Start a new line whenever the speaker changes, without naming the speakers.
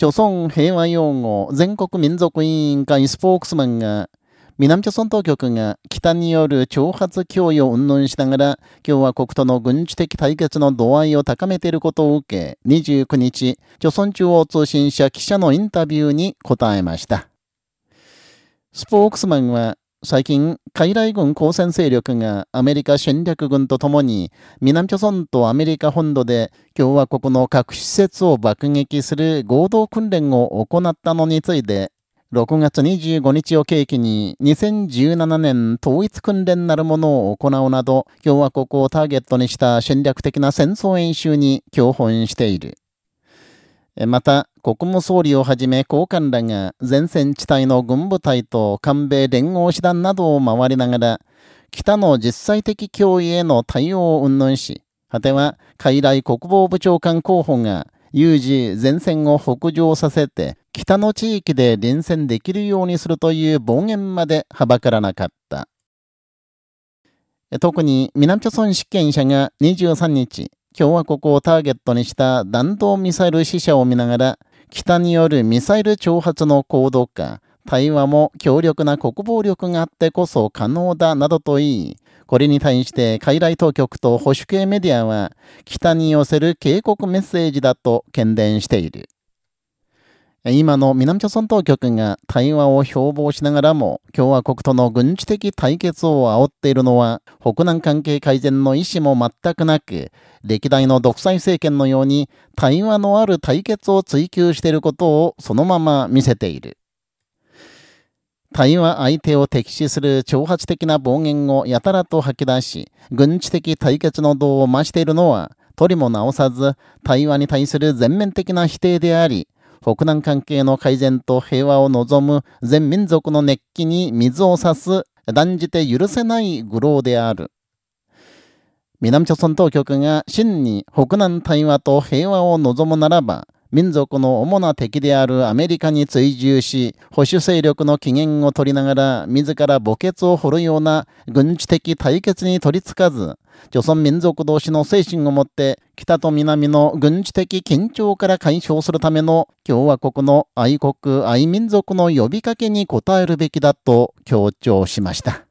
朝鮮平和擁護全国民族委員会スポークスマンが、南朝鮮当局が北による挑発脅威を云々しながら、共和国との軍事的対決の度合いを高めていることを受け、29日、朝鮮中央通信社記者のインタビューに答えました。スポークスマンは、最近、海来軍交戦勢力がアメリカ戦略軍とともに、南朝鮮とアメリカ本土で共和国の核施設を爆撃する合同訓練を行ったのについて、6月25日を契機に2017年統一訓練なるものを行うなど、共和国をターゲットにした戦略的な戦争演習に共本している。また、国務総理をはじめ高官らが前線地帯の軍部隊と韓米連合師団などを回りながら、北の実際的脅威への対応を云々し、果ては海来国防部長官候補が有事前線を北上させて、北の地域で臨戦できるようにするという暴言まではばからなかった。特に南朝鮮執権者が23日、共和国をターゲットにした弾道ミサイル死者を見ながら、北によるミサイル挑発の高度化、対話も強力な国防力があってこそ可能だなどと言い、これに対して海外当局と保守系メディアは、北に寄せる警告メッセージだと懸念している。今の南朝鮮当局が対話を標榜しながらも共和国との軍事的対決を煽っているのは北南関係改善の意思も全くなく歴代の独裁政権のように対話のある対決を追求していることをそのまま見せている。対話相手を敵視する挑発的な暴言をやたらと吐き出し、軍事的対決の道を増しているのは、取りも直さず、対話に対する全面的な否定であり、北南関係の改善と平和を望む全民族の熱気に水を差す断じて許せない愚弄である。南朝鮮当局が真に北南対話と平和を望むならば、民族の主な敵であるアメリカに追従し、保守勢力の機嫌を取りながら、自ら墓穴を掘るような軍事的対決に取りつかず、朝鮮民族同士の精神をもって、北と南の軍事的緊張から解消するための共和国の愛国愛民族の呼びかけに応えるべきだと強調しました。